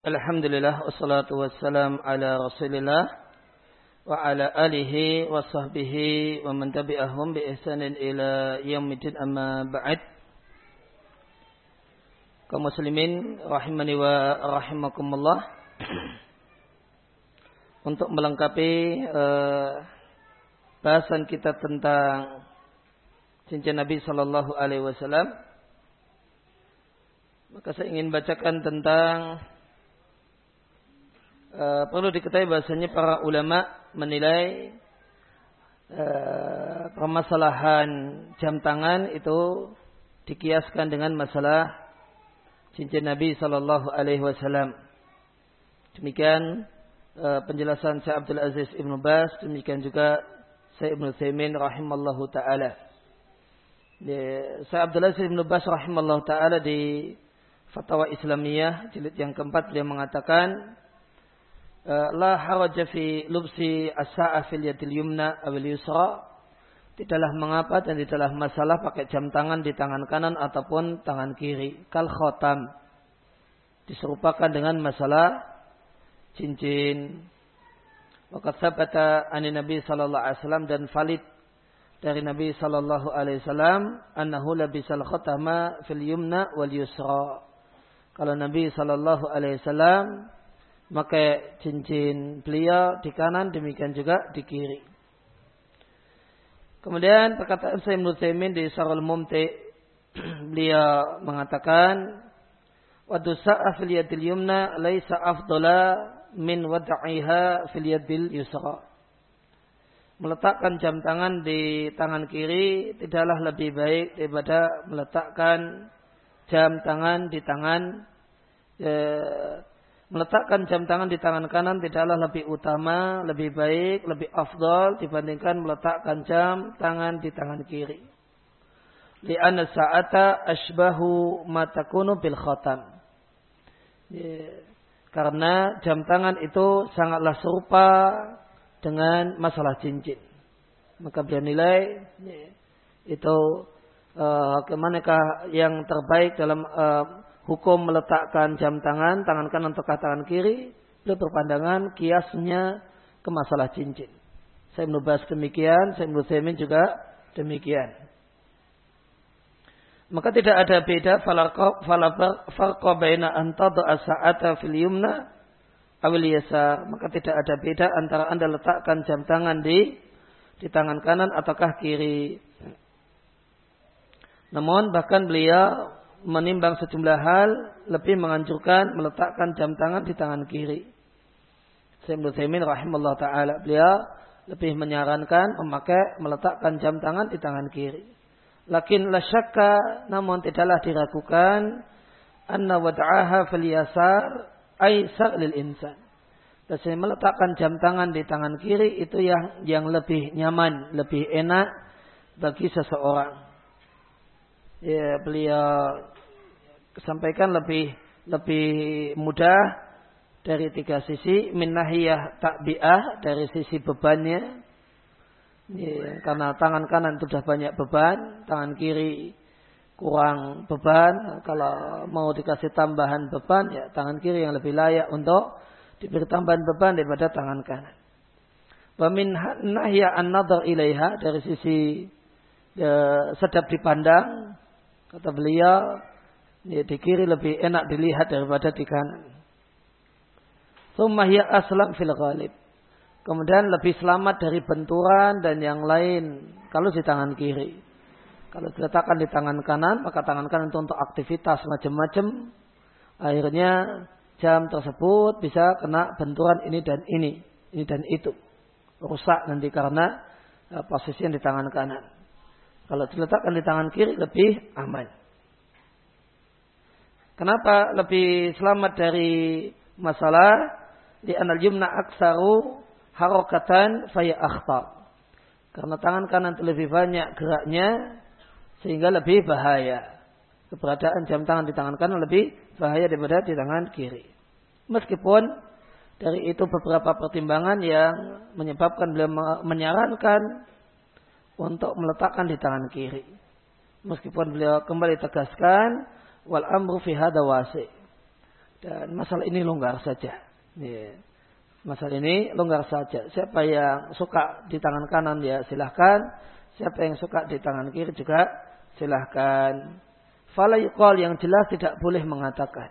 Alhamdulillah wassalatu wassalam ala Rasulillah wa ala alihi wa sahbihi wa man tabi'ahum bi ihsanin ila yaumil amma ba'd. Kaum muslimin rahimani wa rahimakumullah. Untuk melengkapi uh, bahasan kita tentang cincin Nabi sallallahu alaihi wasallam maka saya ingin bacakan tentang Eh, perlu diketahui bahasanya para ulama menilai uh, permasalahan jam tangan itu dikiaskan dengan masalah cincin Nabi Shallallahu Alaihi Wasallam. Demikian uh, penjelasan Syekh Abdul Aziz Ibn Bas, demikian juga Syekh Ibn Thaymin rahimallahu taala. Syekh Abdul Aziz Ibn Bas rahimallahu taala di Fatwa Islamiyah jilid yang keempat beliau mengatakan la haraja fi lubsi as-sa'a fil yadil yumna awil yusra. Tidaklah mengapa dan tidaklah masalah pakai jam tangan di tangan kanan ataupun tangan kiri. Kal khotam. Diserupakan dengan masalah cincin. Waqat sabata ani Nabi sallallahu alaihi wasallam dan valid dari Nabi sallallahu alaihi wasallam annahu labisal khatama fil yumna wal yusra. Kalau Nabi sallallahu alaihi wasallam maka cincin beliau di kanan demikian juga di kiri. Kemudian perkataan saya menurut di Sarul Mumti beliau mengatakan Wadu sa'a fil yadil yumna laisa afdala min wad'iha fil yadil yusra. Meletakkan jam tangan di tangan kiri tidaklah lebih baik daripada meletakkan jam tangan di tangan eh, meletakkan jam tangan di tangan kanan tidaklah lebih utama, lebih baik, lebih afdol dibandingkan meletakkan jam tangan di tangan kiri. Li'anna sa'ata ashbahu matakunu bil khatam. Ya, karena jam tangan itu sangatlah serupa dengan masalah cincin. Maka beliau nilai ya, itu uh, ke manakah yang terbaik dalam uh, hukum meletakkan jam tangan, tangan kanan atau tangan kiri, beliau berpandangan kiasnya ke masalah cincin. Saya menubas demikian, saya menurut juga demikian. Maka tidak ada beda farqa baina an tad'a sa'ata fil yumna awil yasar. Maka tidak ada beda antara Anda letakkan jam tangan di di tangan kanan ataukah kiri. Namun bahkan beliau menimbang sejumlah hal lebih menganjurkan meletakkan jam tangan di tangan kiri. Sayyidul Taimin rahimahullah ta'ala beliau lebih menyarankan memakai meletakkan jam tangan di tangan kiri. Lakin la syakka namun tidaklah diragukan anna wad'aha fil yasar aisar lil insan. Biasanya meletakkan jam tangan di tangan kiri itu yang yang lebih nyaman, lebih enak bagi seseorang ya beliau sampaikan lebih lebih mudah dari tiga sisi. Min nahiyah takbiah dari sisi bebannya. Ya, karena tangan kanan sudah banyak beban tangan kiri kurang beban. Kalau mau dikasih tambahan beban ya tangan kiri yang lebih layak untuk diberi tambahan beban daripada tangan kanan. Wa min nahya an ilaiha dari sisi ya, sedap dipandang Kata beliau, ya, di kiri lebih enak dilihat daripada di kanan. Sumahya aslam fil ghalib. Kemudian lebih selamat dari benturan dan yang lain kalau di tangan kiri. Kalau diletakkan di tangan kanan, maka tangan kanan itu untuk aktivitas macam-macam. Akhirnya jam tersebut bisa kena benturan ini dan ini, ini dan itu. Rusak nanti karena uh, posisi yang di tangan kanan. Kalau diletakkan di tangan kiri lebih aman. Kenapa lebih selamat dari masalah di anal jumna aksaru harokatan faya akhtar. Karena tangan kanan lebih banyak geraknya sehingga lebih bahaya. Keberadaan jam tangan di tangan kanan lebih bahaya daripada di tangan kiri. Meskipun dari itu beberapa pertimbangan yang menyebabkan beliau menyarankan untuk meletakkan di tangan kiri. Meskipun beliau kembali tegaskan wal amru fi hada wasi. Dan masalah ini longgar saja. Ya. Masalah ini longgar saja. Siapa yang suka di tangan kanan ya silahkan. Siapa yang suka di tangan kiri juga silahkan. Fala yang jelas tidak boleh mengatakan.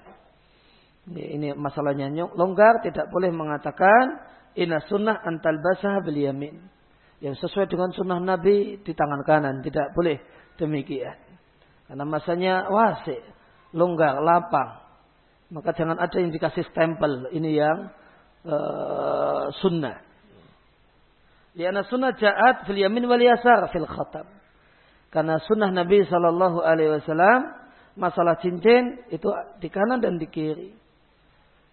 Ini masalahnya longgar tidak boleh mengatakan ina sunnah antal basah bil yamin. Yang sesuai dengan sunnah Nabi di tangan kanan. Tidak boleh demikian. Karena masanya wasi, longgar, lapang. Maka jangan ada yang dikasih stempel. Ini yang uh, sunnah. Liana sunnah ja'at fil yamin wal yasar fil khatam. Karena sunnah Nabi Shallallahu Alaihi Wasallam masalah cincin itu di kanan dan di kiri.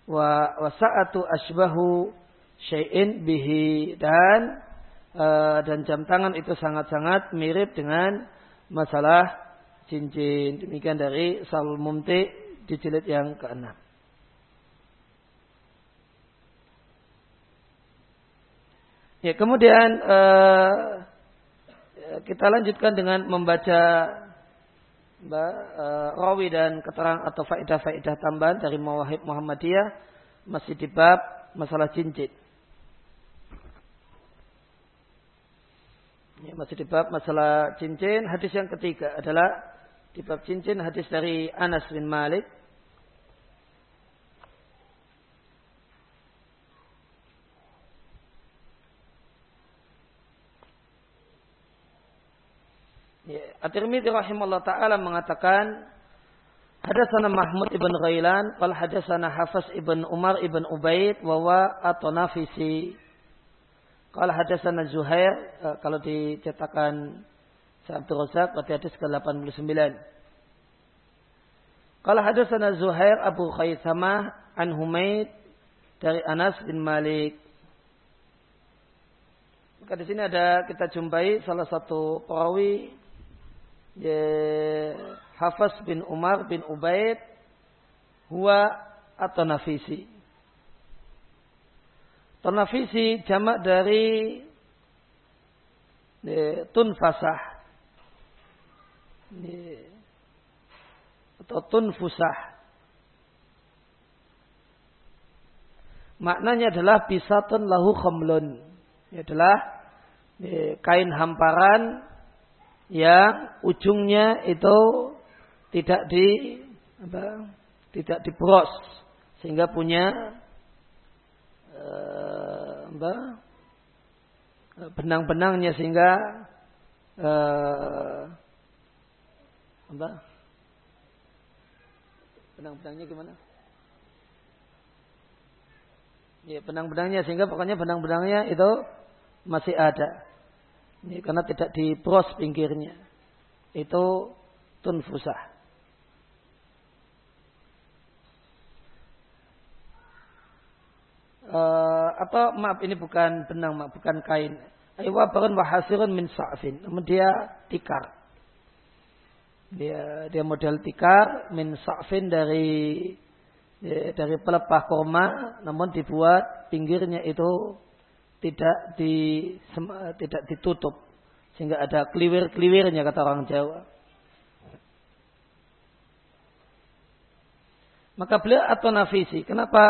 Wa wasaatu asbahu syai'in bihi dan uh, dan jam tangan itu sangat-sangat mirip dengan masalah cincin. Demikian dari Sal Mumti di jilid yang keenam. Ya, kemudian uh, kita lanjutkan dengan membaca uh, rawi dan keterangan atau faedah-faedah tambahan dari Mawahib Muhammadiyah masih di bab masalah cincin. Ya, masih di bab masalah cincin. Hadis yang ketiga adalah di bab cincin hadis dari Anas bin Malik. At-Tirmidzi rahimahullah taala mengatakan Hadatsana Mahmud ibn Ghailan qal hadatsana Hafs ibn Umar ibn Ubaid wa wa at-Tanafisi. Qala hadatsana Zuhair uh, kalau dicetakan Abdul Razak berarti hadis ke-89. Qala hadatsana Zuhair Abu Khaisamah an Humaid dari Anas bin Malik. Maka di sini ada kita jumpai salah satu perawi Hafaz bin Umar bin Ubaid huwa atau nafisi. Tonafisi jamak dari tunfasah atau tunfusah. Maknanya adalah bisatun lahu khamlun. Ini adalah kain hamparan yang ujungnya itu tidak di apa, tidak dibros sehingga punya uh, apa, benang-benangnya sehingga uh, apa benang-benangnya gimana? Ya benang-benangnya sehingga pokoknya benang-benangnya itu masih ada. Ini karena tidak dibros pinggirnya. Itu tunfusah. Uh, atau maaf ini bukan benang, maaf, bukan kain. Aywabarun wahasirun min sa'fin. Namun dia tikar. Dia dia model tikar min sa'fin dari dari pelepah kurma namun dibuat pinggirnya itu tidak di tidak ditutup sehingga ada kliwir-kliwirnya kata orang Jawa. Maka beliau atau nafisi. Kenapa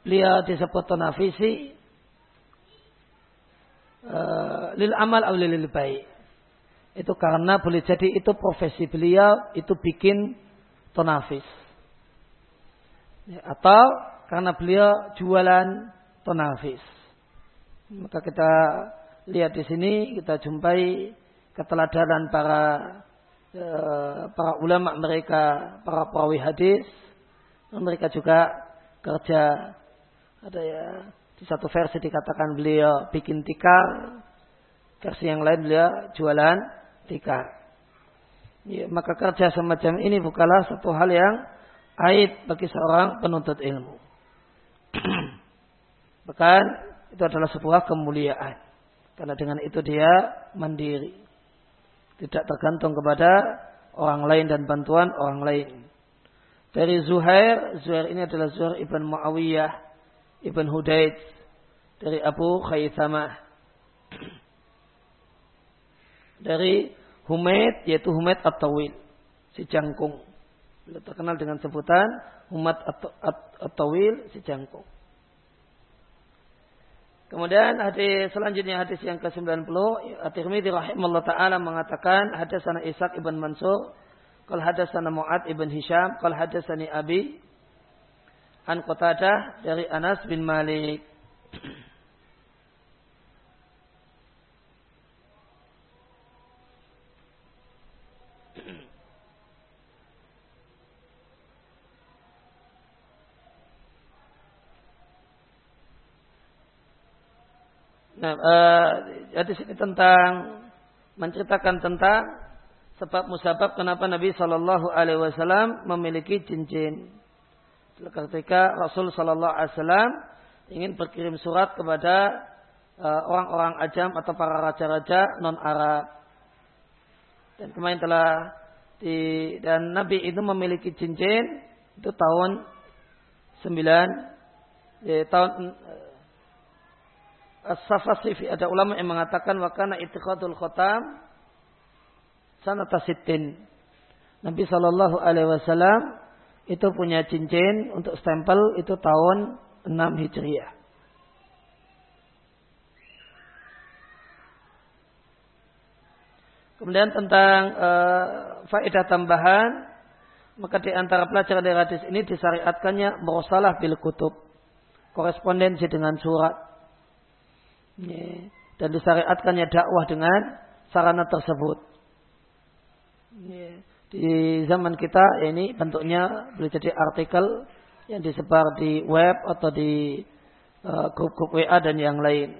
beliau disebut nafisi? Uh, lil amal atau lil baik. Itu karena boleh jadi itu profesi beliau itu bikin tonafis. Ya, atau karena beliau jualan tonafis. Maka kita lihat di sini kita jumpai keteladanan para e, para ulama mereka, para perawi hadis. Mereka juga kerja ada ya di satu versi dikatakan beliau bikin tikar, versi yang lain beliau jualan tikar. Ya, maka kerja semacam ini bukanlah satu hal yang aib bagi seorang penuntut ilmu. Bahkan itu adalah sebuah kemuliaan. Karena dengan itu dia mandiri. Tidak tergantung kepada orang lain dan bantuan orang lain. Dari Zuhair, Zuhair ini adalah Zuhair ibn Muawiyah, ibn Hudaid, dari Abu Khaythamah. Dari Humaid, yaitu Humaid at-Tawil, si jangkung. Beliau terkenal dengan sebutan umat at-tawil si jangkung. Kemudian hadis selanjutnya hadis yang ke-90 At-Tirmidzi rahimahullah taala mengatakan hadatsana Ishaq ibn Mansur qala hadatsana Muad ibn Hisham qala hadatsani Abi an Qatadah dari Anas bin Malik Nah, uh, di sini tentang menceritakan tentang sebab musabab kenapa Nabi Shallallahu Alaihi Wasallam memiliki cincin. Ketika Rasul Shallallahu Alaihi Wasallam ingin berkirim surat kepada uh, orang-orang ajam atau para raja-raja non Arab. Dan kemarin telah di dan Nabi itu memiliki cincin itu tahun 9 ya, tahun As-Safasifi ada ulama yang mengatakan wakana itiqadul khotam sanata sittin. Nabi Shallallahu Alaihi Wasallam itu punya cincin untuk stempel itu tahun 6 Hijriah. Kemudian tentang uh, faedah tambahan, maka di antara pelajaran dari hadis ini disyariatkannya mursalah bil kutub, korespondensi dengan surat. Ya. Dan disyariatkannya dakwah dengan sarana tersebut. Ya. Di zaman kita ini bentuknya boleh jadi artikel yang disebar di web atau di uh, grup-grup WA dan yang lain.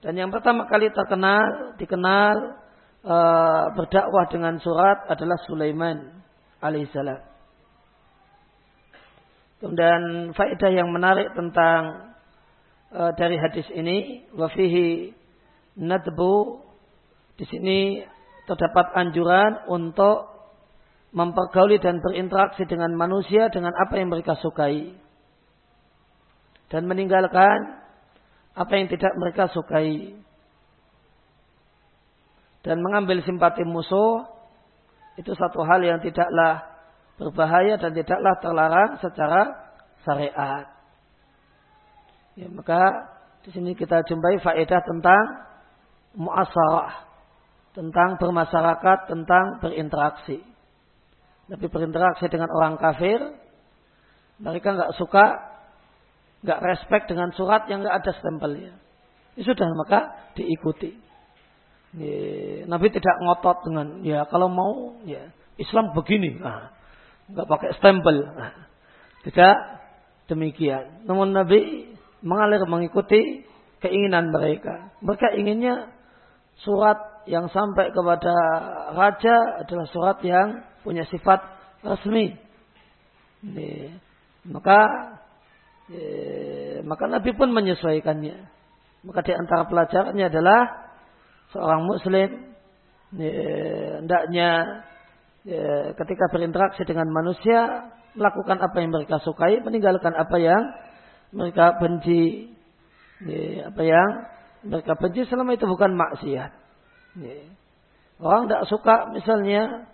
Dan yang pertama kali terkenal, dikenal uh, berdakwah dengan surat adalah Sulaiman alaihissalam. Kemudian faedah yang menarik tentang uh, dari hadis ini wafihi nadbu di sini terdapat anjuran untuk mempergauli dan berinteraksi dengan manusia dengan apa yang mereka sukai dan meninggalkan apa yang tidak mereka sukai dan mengambil simpati musuh itu satu hal yang tidaklah berbahaya dan tidaklah terlarang secara syariat. Ya, maka di sini kita jumpai faedah tentang muasarah, tentang bermasyarakat, tentang berinteraksi. Tapi berinteraksi dengan orang kafir, mereka nggak suka, nggak respect dengan surat yang nggak ada stempelnya. Ya sudah maka diikuti. Ya, Nabi tidak ngotot dengan ya kalau mau ya Islam begini, nah, nggak pakai stempel, nah, tidak demikian. Namun Nabi mengalir mengikuti keinginan mereka. Mereka inginnya surat yang sampai kepada raja adalah surat yang punya sifat resmi. Ini. Maka eh, maka Nabi pun menyesuaikannya. Maka di antara pelajarannya adalah seorang muslim hendaknya ketika berinteraksi dengan manusia melakukan apa yang mereka sukai, meninggalkan apa yang mereka benci ya, apa yang mereka benci selama itu bukan maksiat. Ya. Orang tidak suka misalnya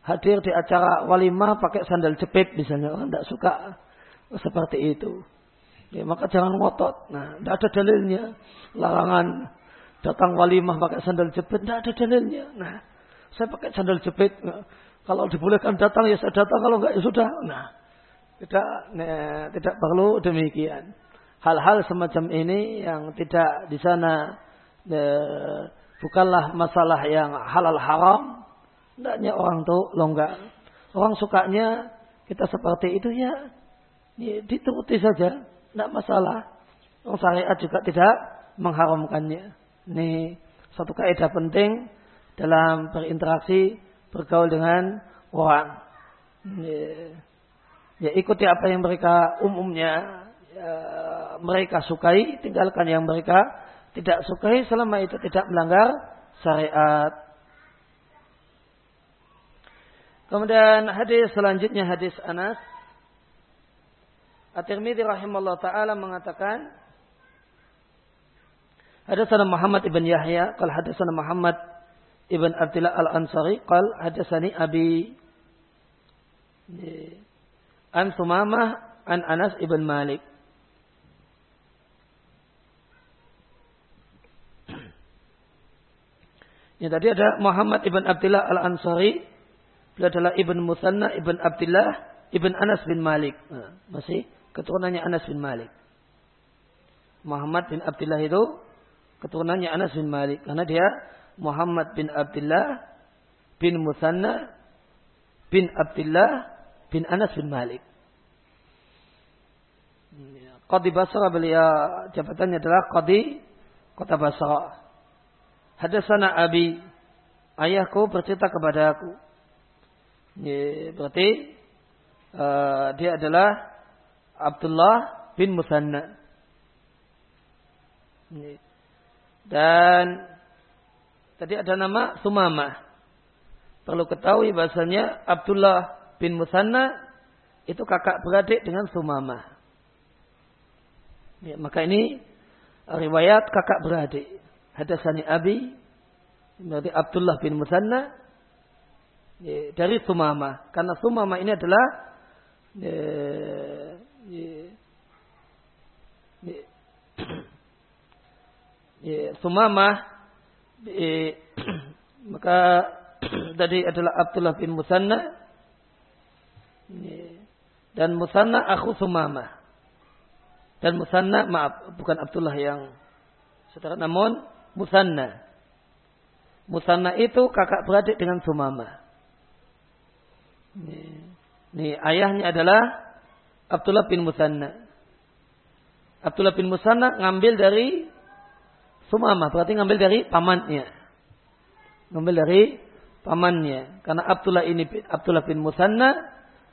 hadir di acara walimah pakai sandal jepit misalnya orang tidak suka seperti itu. Ya, maka jangan ngotot. Nah, tidak ada dalilnya larangan datang walimah pakai sandal jepit tidak ada dalilnya. Nah, saya pakai sandal jepit. Nah, kalau dibolehkan datang ya saya datang kalau enggak ya sudah. Nah, tidak tidak perlu demikian. Hal-hal semacam ini yang tidak di sana ne, bukanlah masalah yang halal haram. Tidaknya orang tuh longgar. Orang sukanya kita seperti itu ya, ya dituruti saja, tidak masalah. Orang syariat juga tidak mengharamkannya. Ini satu kaidah penting dalam berinteraksi bergaul dengan orang. Yeah ya ikuti apa yang mereka umumnya ya, mereka sukai, tinggalkan yang mereka tidak sukai selama itu tidak melanggar syariat. Kemudian hadis selanjutnya hadis Anas. At-Tirmidzi rahimahullah taala mengatakan Hadatsana Muhammad ibn Yahya qal hadatsana Muhammad ibn Abdullah al-Ansari qal hadatsani Abi An Sumamah an Anas ibn Malik. Ya tadi ada Muhammad ibn Abdullah al-Ansari. Beliau adalah ibn Musanna ibn Abdullah ibn Anas bin Malik. Nah, masih keturunannya Anas bin Malik. Muhammad bin Abdullah itu keturunannya Anas bin Malik. Karena dia Muhammad bin Abdullah bin Musanna bin Abdullah bin Anas bin Malik. Qadi Basra beliau jabatannya adalah Qadi Kota Basra. Hadasana Abi. Ayahku bercerita kepada aku. Ya, berarti uh, dia adalah Abdullah bin Musanna. Ya. Dan tadi ada nama Sumamah. Perlu ketahui bahasanya Abdullah bin Musanna itu kakak beradik dengan Sumamah. Ya, maka ini riwayat kakak beradik. Hadasani Abi berarti Abdullah bin Musanna ya, dari Sumama karena Sumama ini adalah ya, ya, ya, ya, Sumama ya, maka tadi adalah Abdullah bin Musanna dan Musanna aku Sumama dan Musanna maaf bukan Abdullah yang saudara namun Musanna. Musanna itu kakak beradik dengan Sumama. Ini, ini ayahnya adalah Abdullah bin Musanna. Abdullah bin Musanna ngambil dari Sumama, berarti ngambil dari pamannya. Ngambil dari pamannya. Karena Abdullah ini Abdullah bin Musanna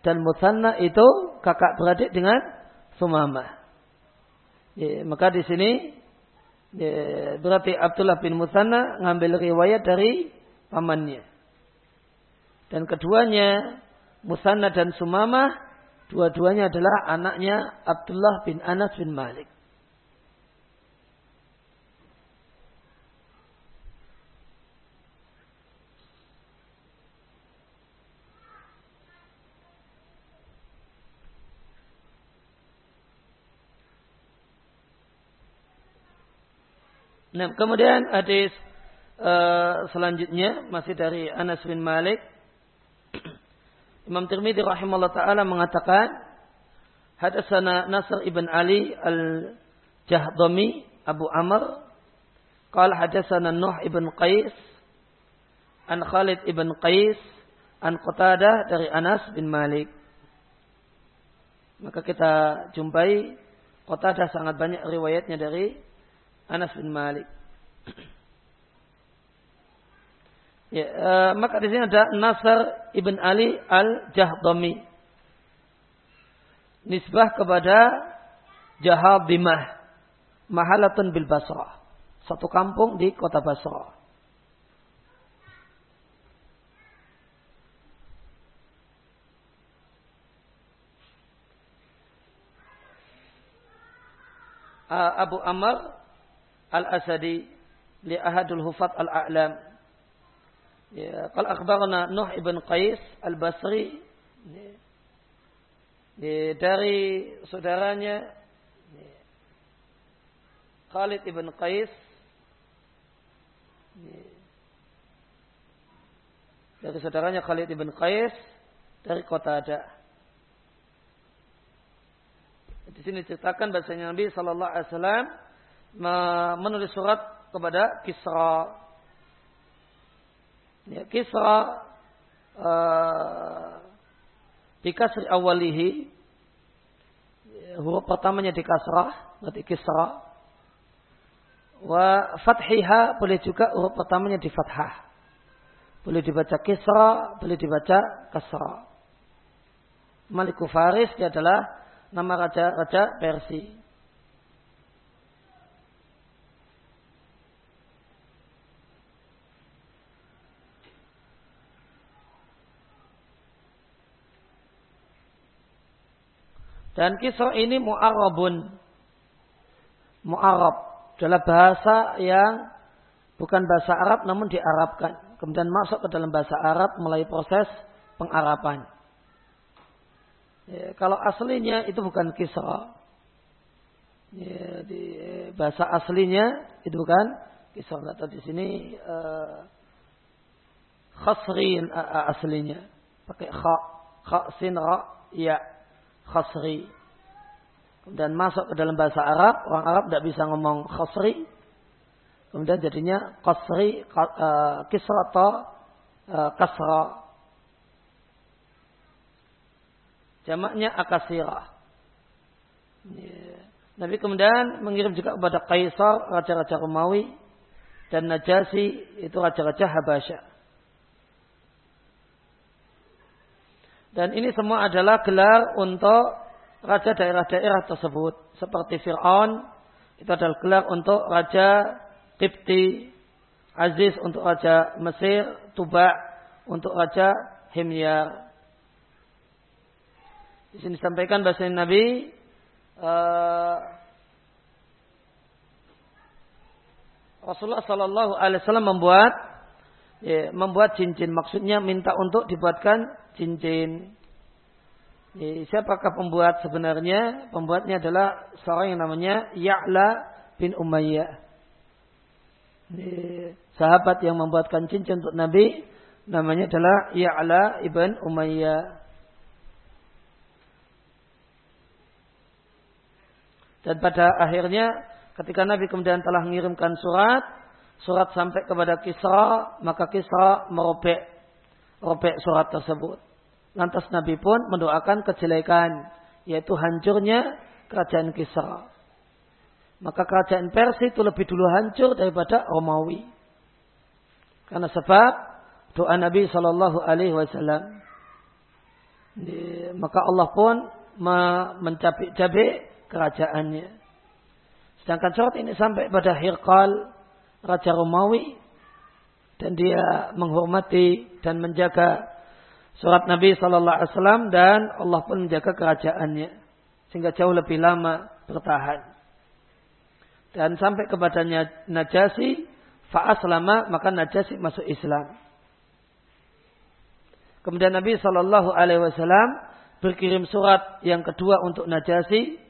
dan Musanna itu kakak beradik dengan Sumama. Ya, maka di sini Ya, berarti Abdullah bin Musanna ngambil riwayat dari pamannya. Dan keduanya Musanna dan Sumamah dua-duanya adalah anaknya Abdullah bin Anas bin Malik. Nah, kemudian hadis uh, selanjutnya masih dari Anas bin Malik. Imam Tirmidzi rahimahullah taala mengatakan Hadasana Nasr ibn Ali al-Jahdami Abu Amr Qal hadasana Nuh ibn Qais An Khalid ibn Qais An Qatadah dari Anas bin Malik Maka kita jumpai Qatadah sangat banyak riwayatnya dari Anas bin Malik. Ya, uh, maka di sini ada Nasr ibn Ali al Jahdami. Nisbah kepada Jahabimah. Mahalatun bil Basrah. Satu kampung di kota Basrah. Uh, Abu Amr Al-Asadi li ahadul hufat al-a'lam. Ya, qal akhbarana Nuh ibn Qais al-Basri ya, dari saudaranya ya, Khalid ibn Qais ya, dari saudaranya Khalid ibn Qais dari kota ada. Di sini ceritakan bahasanya Nabi Sallallahu Alaihi Wasallam menulis surat kepada Kisra. Ya, Kisra uh, di kasri awalihi huruf pertamanya di kasrah berarti Kisra. Wa fathiha boleh juga huruf pertamanya di fathah. Boleh dibaca Kisra, boleh dibaca Kasra. Maliku Faris dia adalah nama raja-raja Persia. Dan kisah ini mu'arabun. Mu'arab. Adalah bahasa yang bukan bahasa Arab namun diarabkan. Kemudian masuk ke dalam bahasa Arab melalui proses pengarapan. Ya, kalau aslinya itu bukan Kisra. Ya, di bahasa aslinya itu bukan Kisra. Atau di sini uh, khasrin uh, aslinya. Pakai kha, kha sin ra, ya khasri. Kemudian masuk ke dalam bahasa Arab, orang Arab tidak bisa ngomong khasri. Kemudian jadinya khasri, uh, kisra atau uh, kasra. Jamaknya akasirah. Ya. Nabi kemudian mengirim juga kepada Kaisar, raja-raja Romawi, dan Najasi, itu raja-raja Habasyah. Dan ini semua adalah gelar untuk raja daerah-daerah tersebut. Seperti Fir'aun, itu adalah gelar untuk raja Qibti, Aziz untuk raja Mesir, Tuba untuk raja Himyar. Di sini disampaikan bahasa Nabi uh, Rasulullah Shallallahu Alaihi Wasallam membuat ya, membuat cincin. Maksudnya minta untuk dibuatkan cincin. Siapakah pembuat sebenarnya? Pembuatnya adalah seorang yang namanya Ya'la bin Umayyah. Ya, sahabat yang membuatkan cincin untuk Nabi namanya adalah Ya'la ibn Umayyah. Dan pada akhirnya ketika Nabi kemudian telah mengirimkan surat, surat sampai kepada Kisra, maka Kisra merobek robek surat tersebut. Lantas Nabi pun mendoakan kejelekan, yaitu hancurnya kerajaan Kisra. Maka kerajaan Persia itu lebih dulu hancur daripada Romawi. Karena sebab doa Nabi Shallallahu Alaihi Wasallam. Maka Allah pun mencabik-cabik kerajaannya. Sedangkan surat ini sampai pada Hirqal, Raja Romawi, dan dia menghormati dan menjaga surat Nabi Sallallahu Alaihi Wasallam dan Allah pun menjaga kerajaannya sehingga jauh lebih lama bertahan. Dan sampai kepadanya Najasi, fa'aslama maka Najasi masuk Islam. Kemudian Nabi Sallallahu Alaihi Wasallam berkirim surat yang kedua untuk Najasi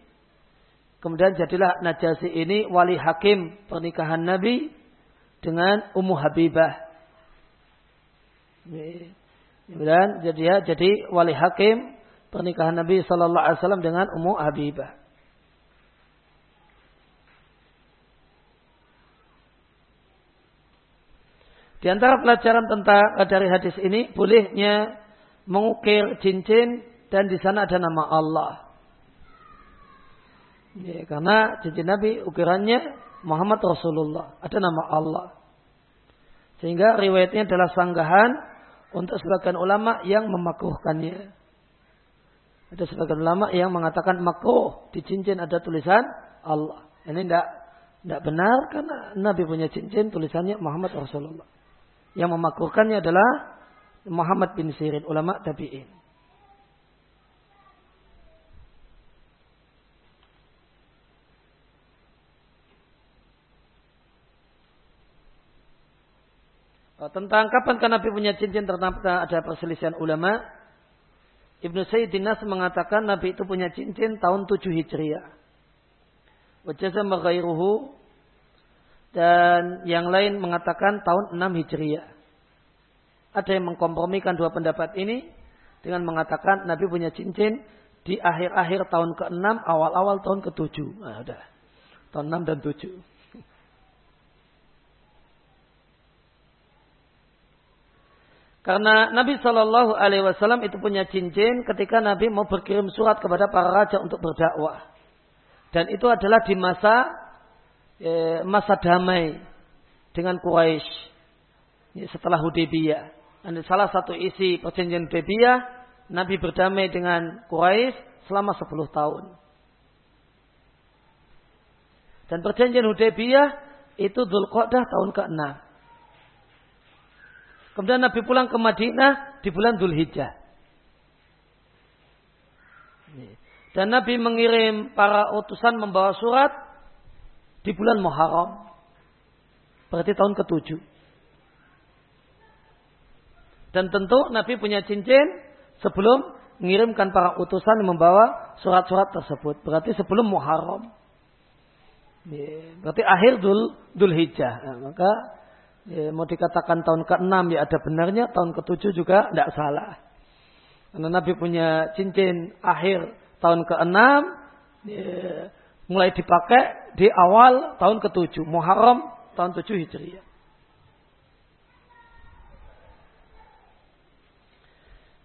Kemudian jadilah Najasi ini wali hakim pernikahan Nabi dengan Ummu Habibah. Kemudian jadi ya, jadi wali hakim pernikahan Nabi Shallallahu Alaihi Wasallam dengan Ummu Habibah. Di antara pelajaran tentang dari hadis ini bolehnya mengukir cincin dan di sana ada nama Allah. Ya, karena cincin Nabi ukirannya Muhammad Rasulullah. Ada nama Allah. Sehingga riwayatnya adalah sanggahan untuk sebagian ulama yang memakruhkannya. Ada sebagian ulama yang mengatakan makruh di cincin ada tulisan Allah. Ini tidak tidak benar karena Nabi punya cincin tulisannya Muhammad Rasulullah. Yang memakruhkannya adalah Muhammad bin Sirin, ulama tabi'in. Tentang kapan Nabi punya cincin ternyata ada perselisihan ulama. Ibnu Sayyidin Nas mengatakan Nabi itu punya cincin tahun 7 Hijriah. Wajazama ghairuhu dan yang lain mengatakan tahun 6 Hijriah. Ada yang mengkompromikan dua pendapat ini dengan mengatakan Nabi punya cincin di akhir-akhir tahun ke-6, awal-awal tahun ke-7. Nah, udah. Tahun 6 dan 7. Karena Nabi Shallallahu Alaihi Wasallam itu punya cincin ketika Nabi mau berkirim surat kepada para raja untuk berdakwah. Dan itu adalah di masa eh, masa damai dengan Quraisy setelah Hudaybiyah. Dan salah satu isi perjanjian Hudaybiyah, Nabi berdamai dengan Quraisy selama 10 tahun. Dan perjanjian Hudaybiyah itu Dzulqa'dah tahun ke-6. Kemudian Nabi pulang ke Madinah di bulan Dhul Hijjah. Dan Nabi mengirim para utusan membawa surat di bulan Muharram. Berarti tahun ke-7. Dan tentu Nabi punya cincin sebelum mengirimkan para utusan membawa surat-surat tersebut. Berarti sebelum Muharram. Berarti akhir Dul, Dul Hijjah. Nah, maka ya, mau dikatakan tahun ke-6 ya ada benarnya, tahun ke-7 juga tidak salah. Karena Nabi punya cincin akhir tahun ke-6 ya, mulai dipakai di awal tahun ke-7, Muharram tahun 7 Hijriah.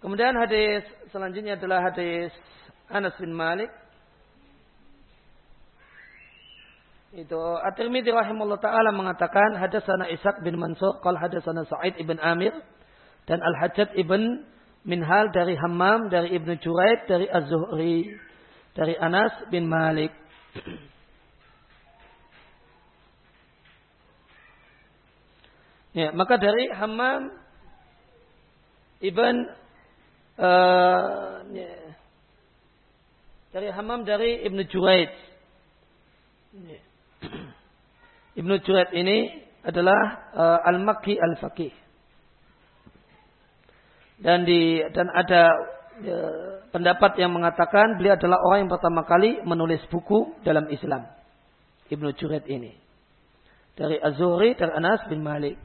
Kemudian hadis selanjutnya adalah hadis Anas bin Malik. Itu At-Tirmidzi rahimahullah taala mengatakan hadatsana Ishaq bin Mansur qala hadatsana Sa'id ibn Amir dan Al-Hajjaj ibn Minhal dari Hammam dari Ibnu Juraid dari Az-Zuhri dari Anas bin Malik. Ya, maka dari Hammam ibn uh, ya, dari Hammam dari Ibnu Juraid. Ya. Ibnu Juraid ini adalah uh, Al-Makki Al-Faqih. Dan dan ada ya, pendapat yang mengatakan beliau adalah orang yang pertama kali menulis buku dalam Islam. Ibnu Juraid ini. Dari Az-Zuhri dari Anas bin Malik.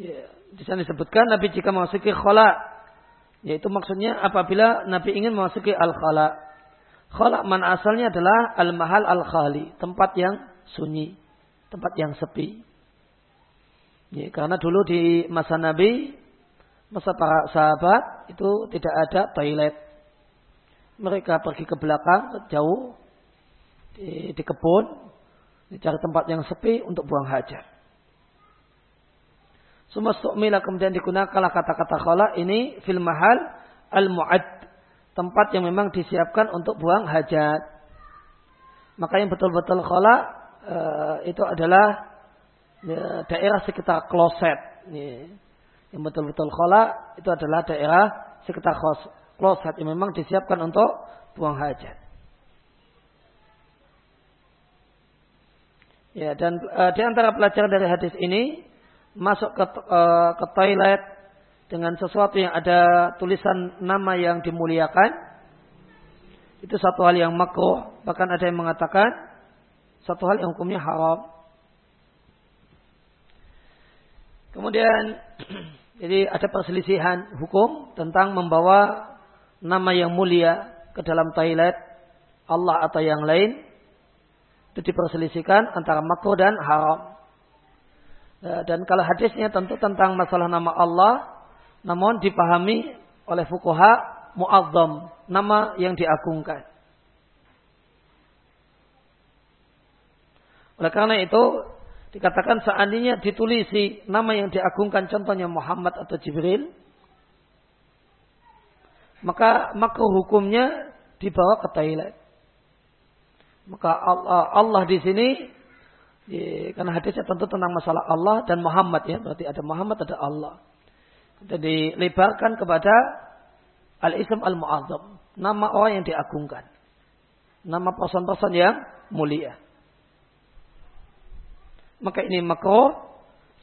Ya, di sana disebutkan Nabi jika memasuki khala, yaitu maksudnya apabila Nabi ingin memasuki al-khala. Khala mana asalnya adalah al-mahal al-khali, tempat yang sunyi, tempat yang sepi. Ya, karena dulu di masa Nabi, masa para sahabat itu tidak ada toilet. Mereka pergi ke belakang, jauh, di, di kebun, cari tempat yang sepi untuk buang hajat. Semua su'mila kemudian digunakanlah kata-kata khala ini fil mahal al-mu'ad. Tempat yang memang disiapkan untuk buang hajat. Maka yang betul-betul khala uh, itu adalah ya, daerah sekitar kloset. Ya. Yang betul-betul khala itu adalah daerah sekitar kloset yang memang disiapkan untuk buang hajat. Ya, dan uh, di antara pelajaran dari hadis ini masuk ke, uh, ke toilet dengan sesuatu yang ada tulisan nama yang dimuliakan. Itu satu hal yang makruh. Bahkan ada yang mengatakan satu hal yang hukumnya haram. Kemudian jadi ada perselisihan hukum tentang membawa nama yang mulia ke dalam toilet Allah atau yang lain. Itu diperselisihkan antara makruh dan haram dan kalau hadisnya tentu tentang masalah nama Allah, namun dipahami oleh fukuha mu'azzam, nama yang diagungkan. Oleh karena itu, dikatakan seandainya ditulisi nama yang diagungkan contohnya Muhammad atau Jibril, maka maka hukumnya dibawa ke toilet. Maka Allah, Allah di sini Ya, karena hadisnya tentu tentang masalah Allah dan Muhammad ya. Berarti ada Muhammad, ada Allah. Jadi dilebarkan kepada al-ism al-mu'azzam. Nama orang yang diagungkan. Nama person-person yang mulia. Maka ini makro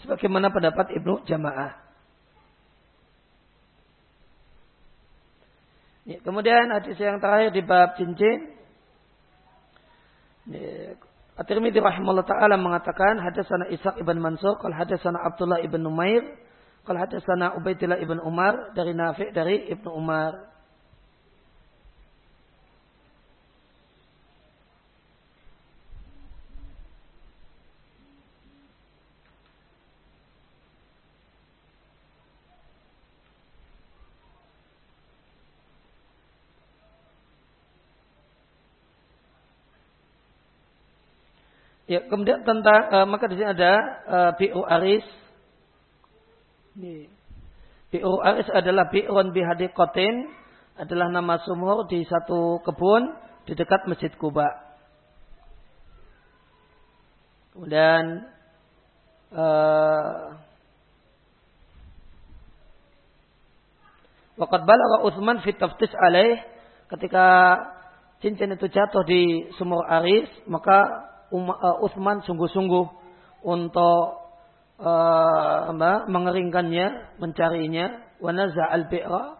sebagaimana pendapat Ibnu Jamaah. Ya, kemudian hadis yang terakhir di bab cincin. Ya, At-Tirmidzi rahimahullah taala mengatakan hadatsana Ishaq ibn Mansur qala hadatsana Abdullah ibn Numair qala hadatsana Ubaidillah ibn Umar dari Nafi' dari Ibnu Umar Ya, kemudian tentang uh, maka di sini ada uh, bi'u aris. Bi'u aris adalah bi'un bihadiqatin adalah nama sumur di satu kebun di dekat Masjid Kuba. Kemudian uh, Waqad balagha Utsman fi taftis alaih ketika cincin itu jatuh di sumur Aris maka Uh, Utsman sungguh-sungguh untuk uh, mengeringkannya, mencarinya, wanaza al bi'ra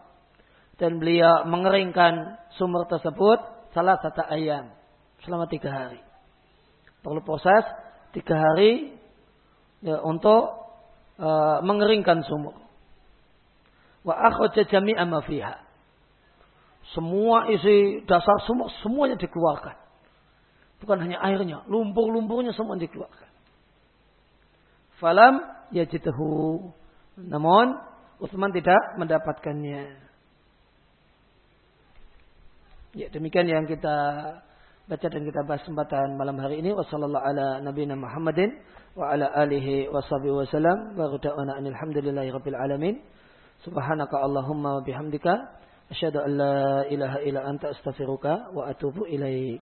dan beliau mengeringkan sumur tersebut salah satu ayam selama tiga hari. Perlu proses tiga hari ya, untuk uh, mengeringkan sumur. Wa akhraja jami'a ma. Semua isi dasar sumur semuanya dikeluarkan. Bukan hanya airnya, lumpur-lumpurnya semua dikeluarkan. Falam yajidhu. Namun Utsman tidak mendapatkannya. Ya, demikian yang kita baca dan kita bahas kesempatan malam hari ini. Wassallallahu ala nabiyina Muhammadin wa ala alihi wa sahbihi wa salam. Wa rabbil alamin. Subhanaka Allahumma wa bihamdika. Asyhadu an la ilaha illa anta astaghfiruka wa atubu ilaik.